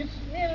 بسم الله